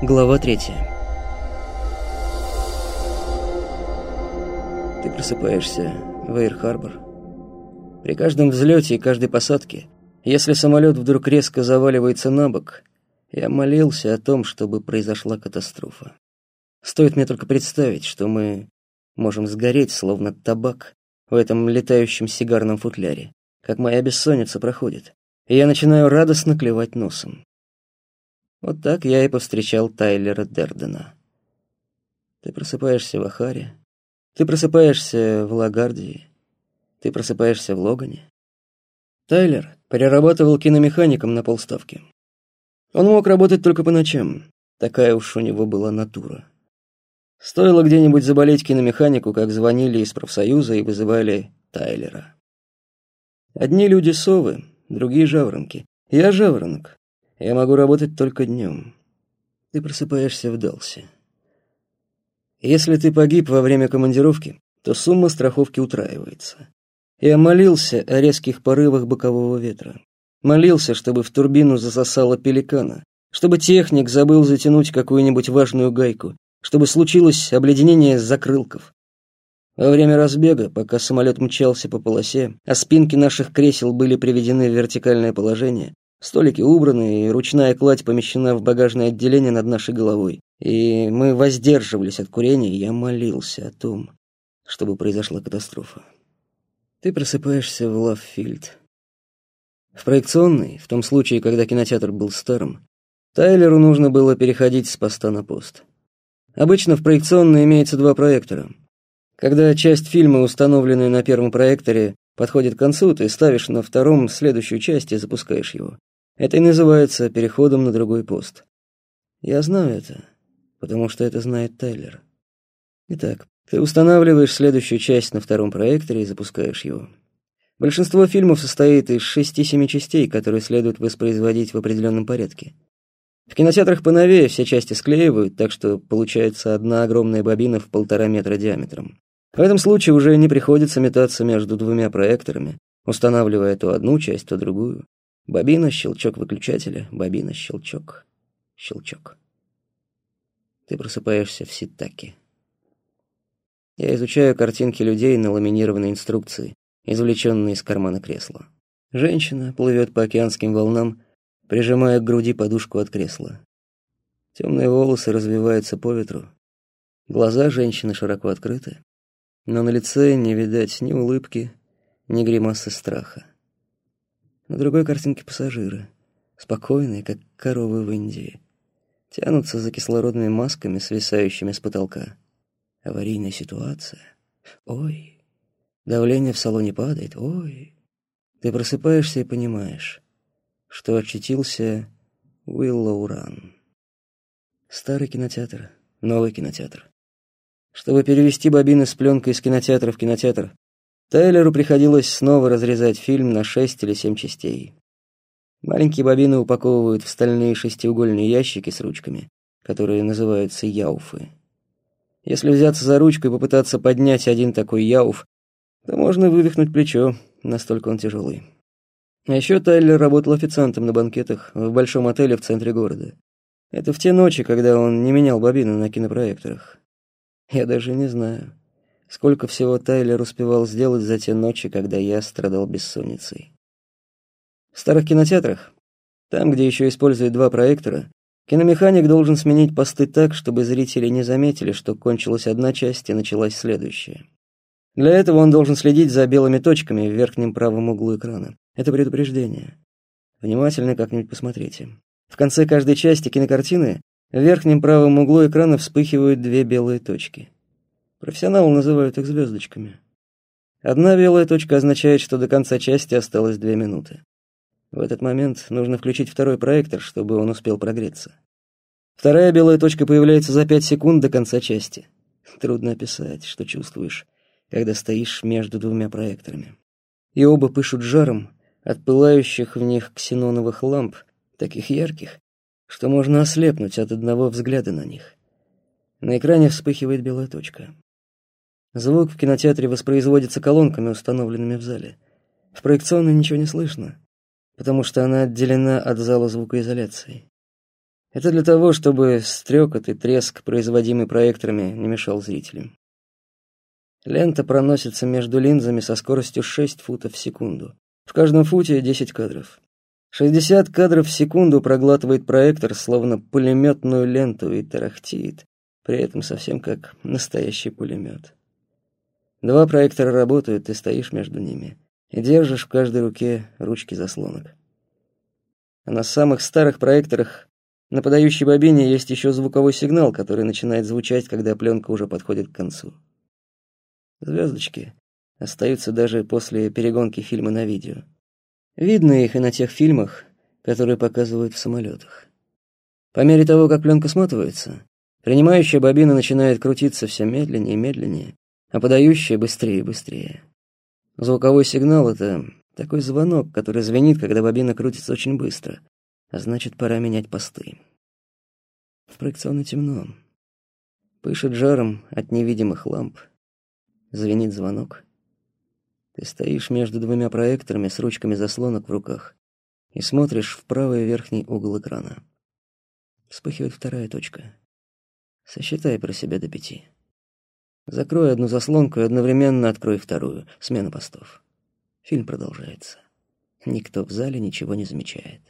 Глава третья. Ты просыпаешься в Эйр-Харбор. При каждом взлете и каждой посадке, если самолет вдруг резко заваливается на бок, я молился о том, чтобы произошла катастрофа. Стоит мне только представить, что мы можем сгореть, словно табак, в этом летающем сигарном футляре, как моя бессонница проходит, и я начинаю радостно клевать носом. Вот так я и повстречал Тайлера Дердена. Ты просыпаешься в Ахаре, ты просыпаешься в Лагардии, ты просыпаешься в Логане. Тайлер перерабатывал киномехаником на полставки. Он мог работать только по ночам, такая уж у него была натура. Стоило где-нибудь заболеть киномеханику, как звонили из профсоюза и вызывали Тайлера. Одни люди совы, другие жаворонки. Я жаворонок, я могу работать только днем. Ты просыпаешься в Далсе. Если ты погиб во время командировки, то сумма страховки утраивается. Я молился о резких порывах бокового ветра. Молился, чтобы в турбину засосало пеликана, чтобы техник забыл затянуть какую-нибудь важную гайку, чтобы случилось обледенение закрылков. Во время разбега, пока самолет мчался по полосе, а спинки наших кресел были приведены в вертикальное положение, Столики убраны, и ручная кладь помещена в багажное отделение над нашей головой. И мы воздерживались от курения, я молился о том, чтобы произошла катастрофа. Ты просыпаешься в Лавфильд. В проекционной, в том случае, когда кинотеатр был старым, Тайлеру нужно было переходить с поста на пост. Обычно в проекционной имеется два проектора. Когда часть фильма, установленная на первом проекторе, подходит к концу, ты ставишь на втором следующую часть и запускаешь его. Это и называется переходом на другой пост. Я знаю это, потому что это знает Тайлер. Итак, ты устанавливаешь следующую часть на втором проекторе и запускаешь его. Большинство фильмов состоит из шести-семи частей, которые следует воспроизводить в определенном порядке. В кинотеатрах поновее все части склеивают, так что получается одна огромная бобина в полтора метра диаметром. В этом случае уже не приходится метаться между двумя проекторами, устанавливая то одну часть, то другую. Бобина, щелчок выключателя, бобина, щелчок, щелчок. Ты просыпаешься в Ситаке. Я изучаю картинки людей на ламинированной инструкции, извлеченные из кармана кресла. Женщина плывет по океанским волнам, прижимая к груди подушку от кресла. Темные волосы развиваются по ветру. Глаза женщины широко открыты, но на лице не видать ни улыбки, ни гримасы страха. На другой картинке пассажиры, спокойные, как коровы в Индии, тянутся за кислородными масками, свисающими с потолка. Аварийная ситуация. Ой, давление в салоне падает. Ой. Ты просыпаешься и понимаешь, что очутился Уиллоуран. Старый кинотеатр, новый кинотеатр. Чтобы перевести бобины с пленкой из кинотеатра в кинотеатр, Тайлеру приходилось снова разрезать фильм на шесть или семь частей. Маленькие бобины упаковывают в стальные шестиугольные ящики с ручками, которые называются яуфы. Если взяться за ручку и попытаться поднять один такой яуф, то можно вывихнуть плечо, настолько он тяжелый. А еще Тайлер работал официантом на банкетах в большом отеле в центре города. Это в те ночи, когда он не менял бобины на кинопроекторах. Я даже не знаю, Сколько всего Тайлер успевал сделать за те ночи, когда я страдал бессонницей. В старых кинотеатрах, там, где еще используют два проектора, киномеханик должен сменить посты так, чтобы зрители не заметили, что кончилась одна часть и началась следующая. Для этого он должен следить за белыми точками в верхнем правом углу экрана. Это предупреждение. Внимательно как-нибудь посмотрите. В конце каждой части кинокартины в верхнем правом углу экрана вспыхивают две белые точки. Профессионалы называют их звездочками. Одна белая точка означает, что до конца части осталось две минуты. В этот момент нужно включить второй проектор, чтобы он успел прогреться. Вторая белая точка появляется за пять секунд до конца части. Трудно описать, что чувствуешь, когда стоишь между двумя проекторами. И оба пышут жаром от пылающих в них ксеноновых ламп, таких ярких, что можно ослепнуть от одного взгляда на них. На экране вспыхивает белая точка. Звук в кинотеатре воспроизводится колонками, установленными в зале. В проекционной ничего не слышно, потому что она отделена от зала звукоизоляцией. Это для того, чтобы стрекот и треск, производимый проекторами, не мешал зрителям. Лента проносится между линзами со скоростью 6 футов в секунду. В каждом футе 10 кадров. 60 кадров в секунду проглатывает проектор, словно пулеметную ленту, и тарахтит, при этом совсем как настоящий пулемет. Два проектора работают, ты стоишь между ними и держишь в каждой руке ручки заслонок. А на самых старых проекторах на подающей бобине есть еще звуковой сигнал, который начинает звучать, когда пленка уже подходит к концу. Звездочки остаются даже после перегонки фильма на видео. Видно их и на тех фильмах, которые показывают в самолетах. По мере того, как пленка сматывается, принимающая бобина начинает крутиться все медленнее и медленнее, а подающая быстрее и быстрее. Звуковой сигнал — это такой звонок, который звенит, когда бобина крутится очень быстро, а значит, пора менять посты. В проекционно темно. Пышет жаром от невидимых ламп. Звенит звонок. Ты стоишь между двумя проекторами с ручками заслонок в руках и смотришь в правый верхний угол экрана. Вспыхивает вторая точка. Сосчитай про себя до пяти. Закрой одну заслонку и одновременно открой вторую. Смена постов. Фильм продолжается. Никто в зале ничего не замечает.